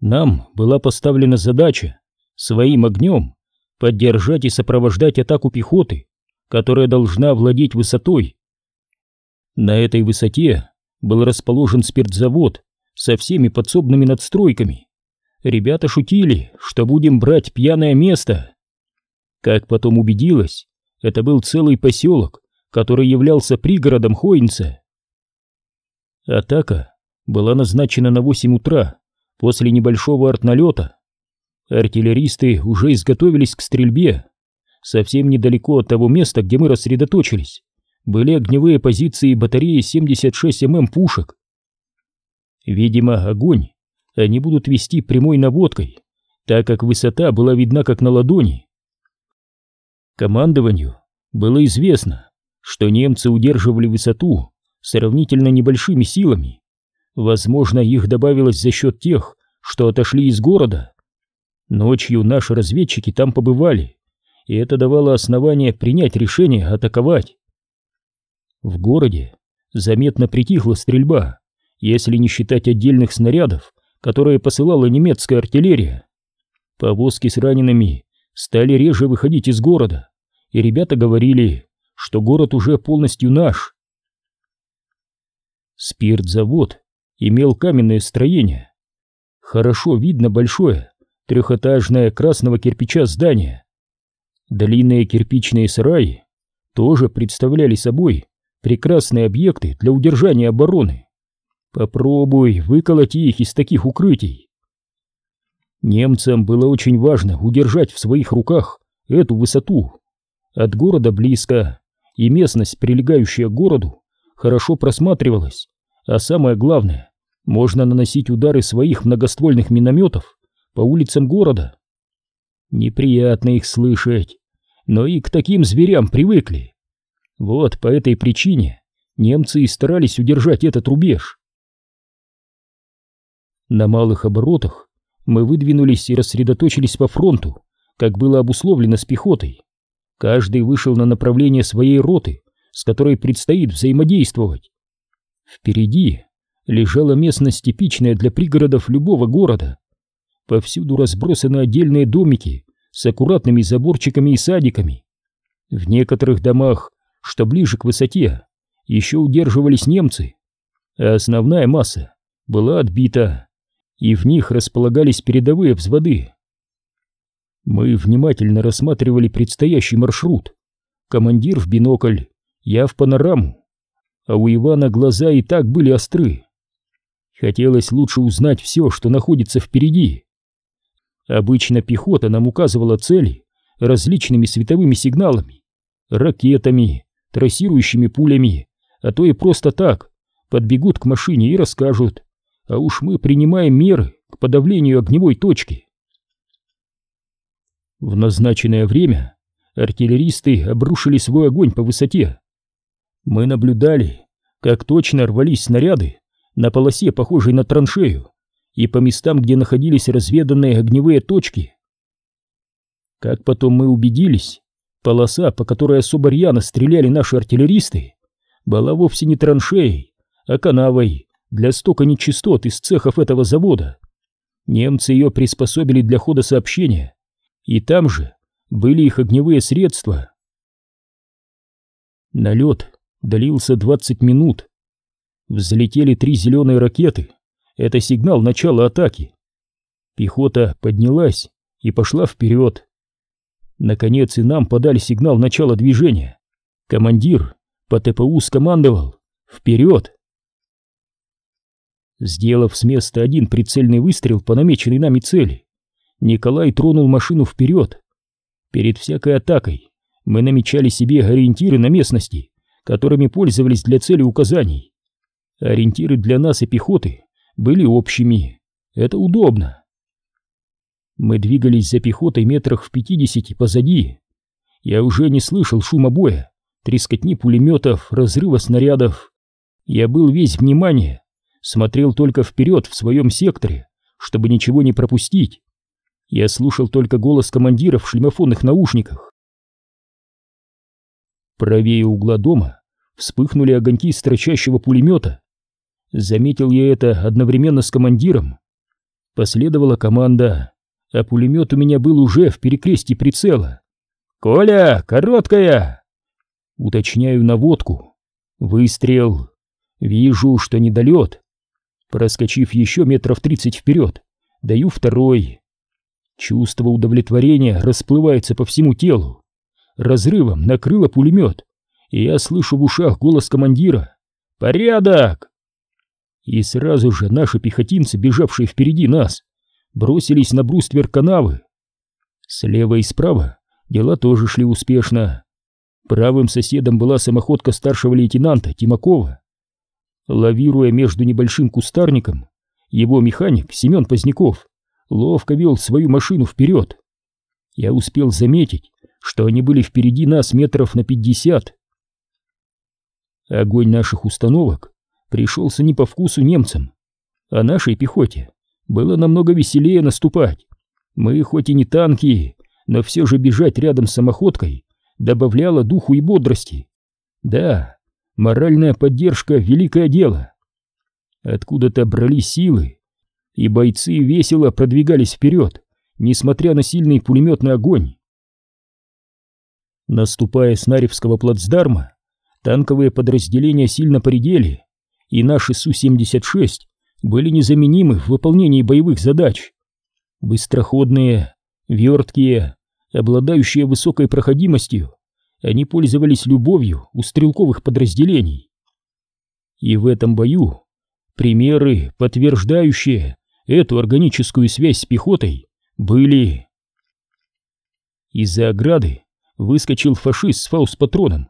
Нам была поставлена задача своим огнем поддержать и сопровождать атаку пехоты, которая должна владеть высотой. На этой высоте был расположен спиртзавод со всеми подсобными надстройками. Ребята шутили, что будем брать пьяное место. Как потом убедилась, это был целый поселок, который являлся пригородом Хойнца. Атака была назначена на 8 утра после небольшого артналета. Артиллеристы уже изготовились к стрельбе. Совсем недалеко от того места, где мы рассредоточились, были огневые позиции батареи 76 мм пушек. Видимо, огонь они будут вести прямой наводкой, так как высота была видна как на ладони. Командованию было известно, что немцы удерживали высоту сравнительно небольшими силами. Возможно, их добавилось за счет тех, что отошли из города. Ночью наши разведчики там побывали, и это давало основание принять решение атаковать. В городе заметно притихла стрельба, если не считать отдельных снарядов, которые посылала немецкая артиллерия. Повозки с ранеными стали реже выходить из города, и ребята говорили, что город уже полностью наш. Спиртзавод имел каменное строение. Хорошо видно большое, трехэтажное красного кирпича здание. Длинные кирпичные сараи тоже представляли собой прекрасные объекты для удержания обороны. Попробуй выколоти их из таких укрытий. Немцам было очень важно удержать в своих руках эту высоту. От города близко, и местность, прилегающая к городу, хорошо просматривалась, а самое главное, можно наносить удары своих многоствольных минометов по улицам города. Неприятно их слышать, но и к таким зверям привыкли. Вот по этой причине немцы и старались удержать этот рубеж. На малых оборотах мы выдвинулись и рассредоточились по фронту, как было обусловлено с пехотой. Каждый вышел на направление своей роты, с которой предстоит взаимодействовать. Впереди лежала местность типичная для пригородов любого города. Повсюду разбросаны отдельные домики с аккуратными заборчиками и садиками. В некоторых домах, что ближе к высоте, еще удерживались немцы, а основная масса была отбита, и в них располагались передовые взводы. Мы внимательно рассматривали предстоящий маршрут. Командир в бинокль, я в панораму. А у Ивана глаза и так были остры. Хотелось лучше узнать все, что находится впереди. Обычно пехота нам указывала цели различными световыми сигналами, ракетами, трассирующими пулями, а то и просто так, подбегут к машине и расскажут, а уж мы принимаем меры к подавлению огневой точки. В назначенное время артиллеристы обрушили свой огонь по высоте. Мы наблюдали, как точно рвались снаряды на полосе, похожей на траншею, и по местам, где находились разведанные огневые точки. Как потом мы убедились, полоса, по которой особо рьяно стреляли наши артиллеристы, была вовсе не траншеей, а канавой для стока нечистот из цехов этого завода. Немцы ее приспособили для хода сообщения и там же были их огневые средства. Налет длился 20 минут. Взлетели три зеленые ракеты. Это сигнал начала атаки. Пехота поднялась и пошла вперед. Наконец и нам подали сигнал начала движения. Командир по ТПУ скомандовал «Вперед!». Сделав с места один прицельный выстрел по намеченной нами цели, Николай тронул машину вперед. Перед всякой атакой мы намечали себе ориентиры на местности, которыми пользовались для цели указаний. Ориентиры для нас и пехоты были общими. Это удобно. Мы двигались за пехотой метрах в пятидесяти позади. Я уже не слышал шума боя, трескотни пулеметов, разрыва снарядов. Я был весь внимание, смотрел только вперед в своем секторе, чтобы ничего не пропустить. Я слушал только голос командира в шлемофонных наушниках. Правее угла дома вспыхнули огоньки строчащего пулемета. Заметил я это одновременно с командиром. Последовала команда, а пулемет у меня был уже в перекрестье прицела. «Коля, короткая!» Уточняю наводку. Выстрел. Вижу, что недолет. Проскочив еще метров тридцать вперед, даю второй. Чувство удовлетворения расплывается по всему телу. Разрывом накрыло пулемет, и я слышу в ушах голос командира. «Порядок!» И сразу же наши пехотинцы, бежавшие впереди нас, бросились на бруствер канавы. Слева и справа дела тоже шли успешно. Правым соседом была самоходка старшего лейтенанта Тимакова. Лавируя между небольшим кустарником, его механик Семен Поздняков ловко вел свою машину вперед. Я успел заметить, что они были впереди нас метров на пятьдесят. Огонь наших установок пришелся не по вкусу немцам, а нашей пехоте было намного веселее наступать. Мы хоть и не танки, но все же бежать рядом с самоходкой добавляло духу и бодрости. Да, моральная поддержка — великое дело. Откуда-то брались силы, и бойцы весело продвигались вперед, несмотря на сильный пулеметный огонь. Наступая с Наревского плацдарма, танковые подразделения сильно поредели, и наши Су-76 были незаменимы в выполнении боевых задач. Быстроходные, верткие, обладающие высокой проходимостью, они пользовались любовью у стрелковых подразделений. И в этом бою примеры, подтверждающие эту органическую связь с пехотой, были. Из-за ограды выскочил фашист с фаус-патроном.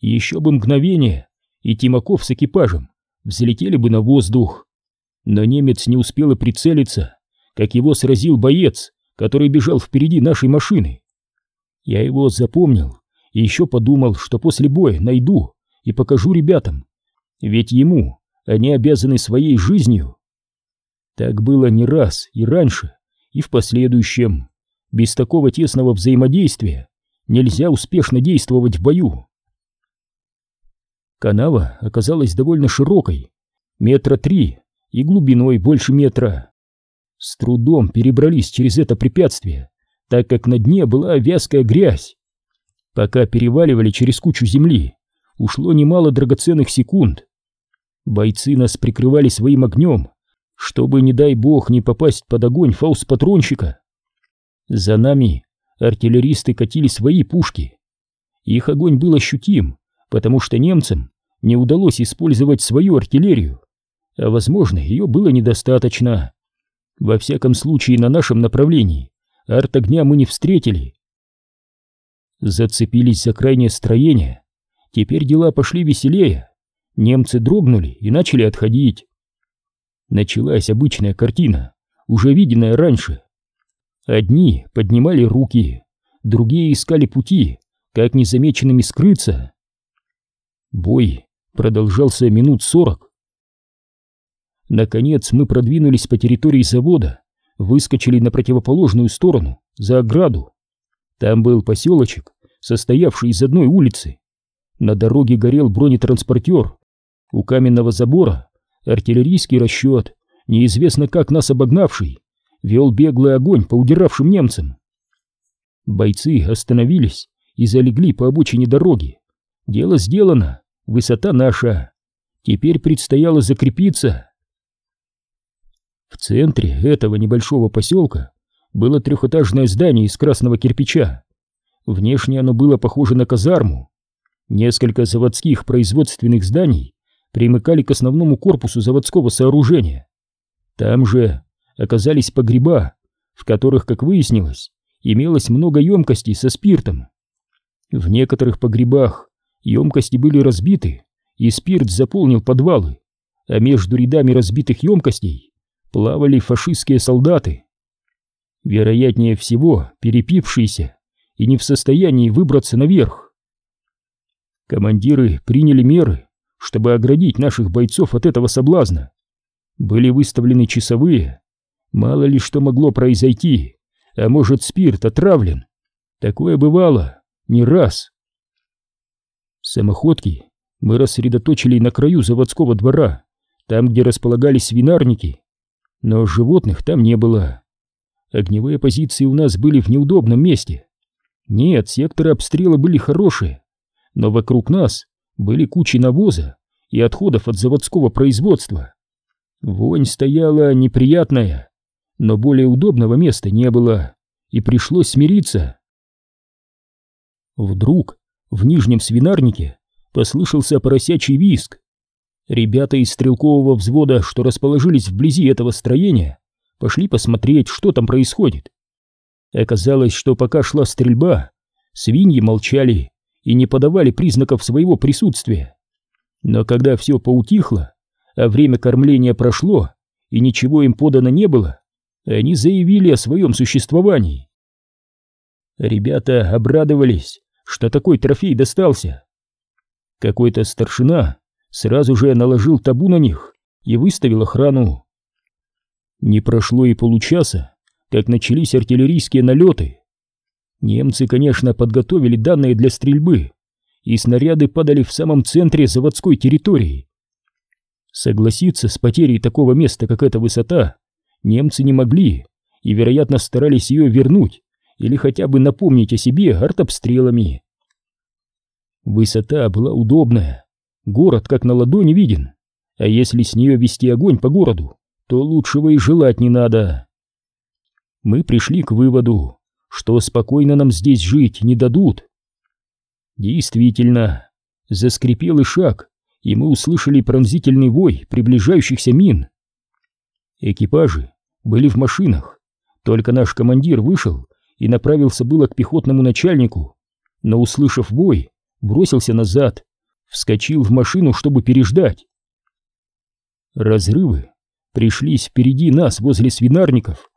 Еще бы мгновение, и Тимаков с экипажем взлетели бы на воздух. Но немец не успел и прицелиться, как его сразил боец, который бежал впереди нашей машины. Я его запомнил и еще подумал, что после боя найду и покажу ребятам, ведь ему они обязаны своей жизнью. Так было не раз и раньше, и в последующем. Без такого тесного взаимодействия нельзя успешно действовать в бою. Канава оказалась довольно широкой, метра три и глубиной больше метра. С трудом перебрались через это препятствие, так как на дне была вязкая грязь. Пока переваливали через кучу земли, ушло немало драгоценных секунд. Бойцы нас прикрывали своим огнем, чтобы, не дай бог, не попасть под огонь фаус-патронщика. За нами артиллеристы катили свои пушки. Их огонь был ощутим, потому что немцам не удалось использовать свою артиллерию, а возможно, ее было недостаточно. Во всяком случае, на нашем направлении арт-огня мы не встретили. Зацепились за крайнее строение. Теперь дела пошли веселее. Немцы дрогнули и начали отходить. Началась обычная картина, уже виденная раньше. Одни поднимали руки, другие искали пути, как незамеченными скрыться. Бой продолжался минут сорок. Наконец мы продвинулись по территории завода, выскочили на противоположную сторону, за ограду. Там был поселочек, состоявший из одной улицы. На дороге горел бронетранспортер. У каменного забора артиллерийский расчет, неизвестно как нас обогнавший, вел беглый огонь по удиравшим немцам. Бойцы остановились и залегли по обочине дороги. Дело сделано, высота наша. Теперь предстояло закрепиться. В центре этого небольшого поселка было трехэтажное здание из красного кирпича. Внешне оно было похоже на казарму. Несколько заводских производственных зданий примыкали к основному корпусу заводского сооружения. Там же оказались погреба, в которых, как выяснилось, имелось много емкостей со спиртом. В некоторых погребах емкости были разбиты, и спирт заполнил подвалы, а между рядами разбитых емкостей плавали фашистские солдаты. Вероятнее всего, перепившиеся и не в состоянии выбраться наверх. Командиры приняли меры, чтобы оградить наших бойцов от этого соблазна. Были выставлены часовые. Мало ли что могло произойти, а может спирт отравлен. Такое бывало не раз. Самоходки мы рассредоточили на краю заводского двора, там, где располагались свинарники. но животных там не было. Огневые позиции у нас были в неудобном месте. Нет, секторы обстрела были хорошие, но вокруг нас были кучи навоза и отходов от заводского производства. Вонь стояла неприятная, но более удобного места не было, и пришлось смириться. Вдруг в нижнем свинарнике послышался поросячий виск. Ребята из стрелкового взвода, что расположились вблизи этого строения, пошли посмотреть, что там происходит. Оказалось, что пока шла стрельба, свиньи молчали и не подавали признаков своего присутствия. Но когда все поутихло, а время кормления прошло и ничего им подано не было, они заявили о своем существовании. Ребята обрадовались, что такой трофей достался. Какой-то старшина сразу же наложил табу на них и выставил охрану. Не прошло и получаса, как начались артиллерийские налеты. Немцы, конечно, подготовили данные для стрельбы, и снаряды падали в самом центре заводской территории. Согласиться с потерей такого места, как эта высота, немцы не могли и, вероятно, старались ее вернуть или хотя бы напомнить о себе артобстрелами. Высота была удобная, город как на ладони виден, а если с нее вести огонь по городу, то лучшего и желать не надо. Мы пришли к выводу, что спокойно нам здесь жить не дадут. Действительно, заскрипел и шаг, и мы услышали пронзительный вой приближающихся мин. Экипажи были в машинах, только наш командир вышел и направился было к пехотному начальнику, но, услышав вой, бросился назад, вскочил в машину, чтобы переждать. Разрывы пришлись впереди нас возле свинарников.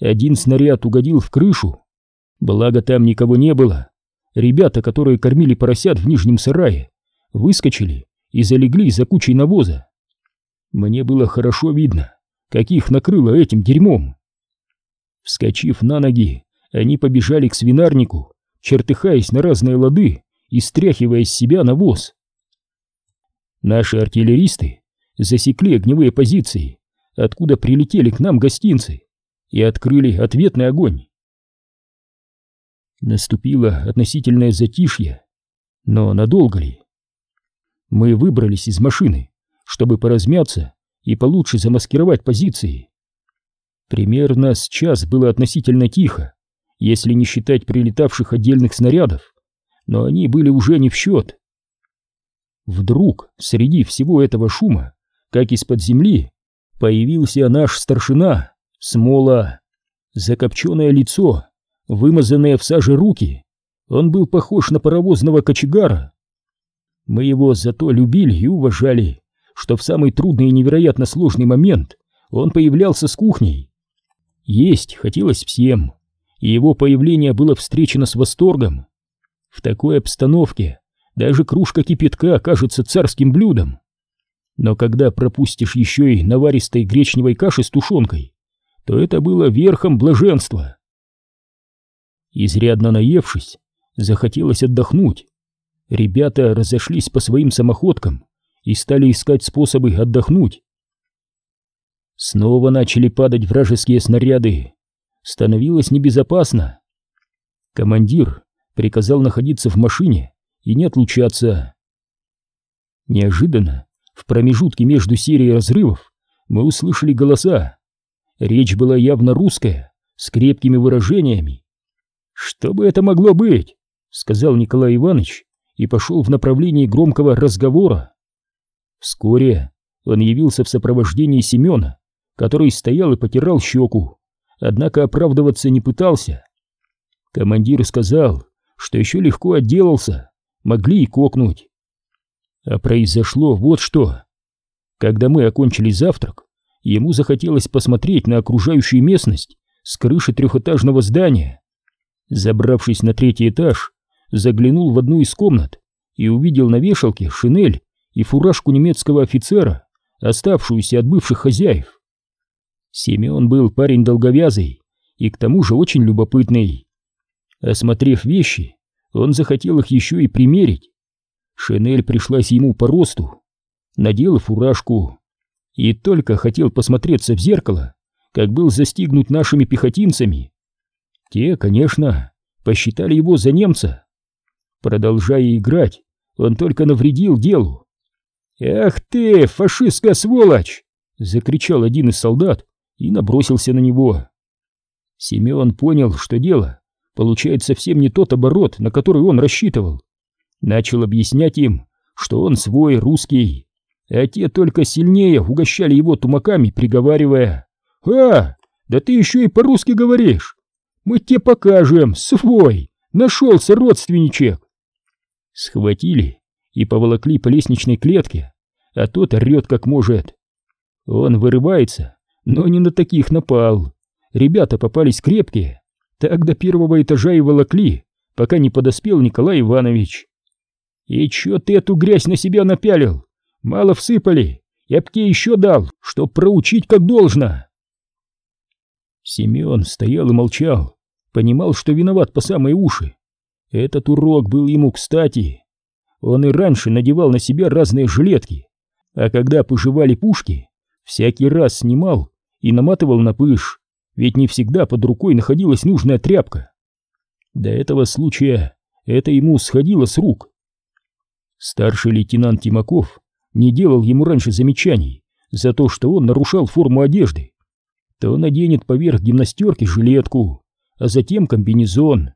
Один снаряд угодил в крышу, благо там никого не было. Ребята, которые кормили поросят в нижнем сарае, выскочили и залегли за кучей навоза. Мне было хорошо видно, каких накрыло этим дерьмом. Вскочив на ноги, они побежали к свинарнику, чертыхаясь на разные лады и стряхивая с себя навоз. Наши артиллеристы засекли огневые позиции, откуда прилетели к нам гостинцы, и открыли ответный огонь. Наступило относительное затишье, но надолго ли? Мы выбрались из машины, чтобы поразмяться и получше замаскировать позиции. Примерно с час было относительно тихо, если не считать прилетавших отдельных снарядов, но они были уже не в счет. Вдруг, среди всего этого шума, как из-под земли, появился наш старшина, Смола, закопченное лицо, вымазанные в саже руки. Он был похож на паровозного кочегара. Мы его зато любили и уважали, что в самый трудный и невероятно сложный момент он появлялся с кухней. Есть хотелось всем, и его появление было встречено с восторгом. В такой обстановке даже кружка кипятка кажется царским блюдом. Но когда пропустишь еще и наваристой гречневой каши с тушенкой, то это было верхом блаженства. Изрядно наевшись, захотелось отдохнуть. Ребята разошлись по своим самоходкам и стали искать способы отдохнуть. Снова начали падать вражеские снаряды. Становилось небезопасно. Командир приказал находиться в машине и не отлучаться. Неожиданно, в промежутке между серией разрывов, мы услышали голоса. Речь была явно русская, с крепкими выражениями. «Что бы это могло быть?» — сказал Николай Иванович и пошел в направлении громкого разговора. Вскоре он явился в сопровождении Семена, который стоял и потирал щеку, однако оправдываться не пытался. Командир сказал, что еще легко отделался, могли и кокнуть. А произошло вот что. Когда мы окончили завтрак, ему захотелось посмотреть на окружающую местность с крыши трехэтажного здания. Забравшись на третий этаж, заглянул в одну из комнат и увидел на вешалке шинель и фуражку немецкого офицера, оставшуюся от бывших хозяев. Семен был парень долговязый и к тому же очень любопытный. Осмотрев вещи, он захотел их еще и примерить. Шинель пришлась ему по росту, надел фуражку и только хотел посмотреться в зеркало, как был застигнут нашими пехотинцами. Те, конечно, посчитали его за немца. Продолжая играть, он только навредил делу. «Ах ты, фашистская сволочь!» — закричал один из солдат и набросился на него. Семен понял, что дело получает совсем не тот оборот, на который он рассчитывал. Начал объяснять им, что он свой, русский, а те только сильнее угощали его тумаками, приговаривая «А, да ты еще и по-русски говоришь! Мы тебе покажем, свой! Нашелся родственничек!» Схватили и поволокли по лестничной клетке, а тот орет как может. Он вырывается, но не на таких напал. Ребята попались крепкие, так до первого этажа и волокли, пока не подоспел Николай Иванович. «И чё ты эту грязь на себя напялил? Мало всыпали, я б тебе еще дал, чтоб проучить как должно!» Семен стоял и молчал, понимал, что виноват по самые уши. Этот урок был ему кстати. Он и раньше надевал на себя разные жилетки, а когда пожевали пушки, всякий раз снимал и наматывал на пыш, ведь не всегда под рукой находилась нужная тряпка. До этого случая это ему сходило с рук. Старший лейтенант Тимаков не делал ему раньше замечаний за то, что он нарушал форму одежды. То наденет поверх гимнастерки жилетку, а затем комбинезон.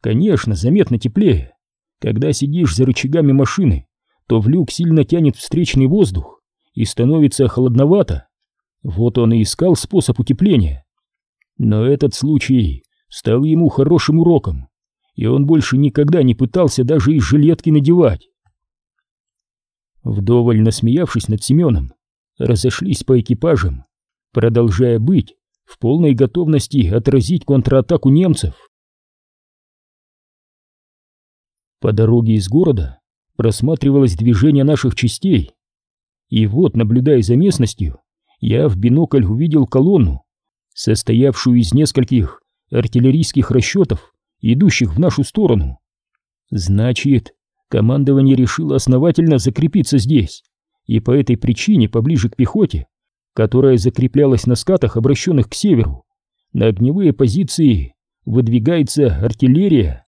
Конечно, заметно теплее. Когда сидишь за рычагами машины, то в люк сильно тянет встречный воздух и становится холодновато. Вот он и искал способ утепления. Но этот случай стал ему хорошим уроком, и он больше никогда не пытался даже и жилетки надевать. Вдоволь насмеявшись над Семеном, разошлись по экипажам, продолжая быть в полной готовности отразить контратаку немцев. По дороге из города просматривалось движение наших частей. И вот, наблюдая за местностью, я в бинокль увидел колонну, состоявшую из нескольких артиллерийских расчетов, идущих в нашу сторону. Значит, командование решило основательно закрепиться здесь, и по этой причине поближе к пехоте, которая закреплялась на скатах, обращенных к северу, на огневые позиции выдвигается артиллерия.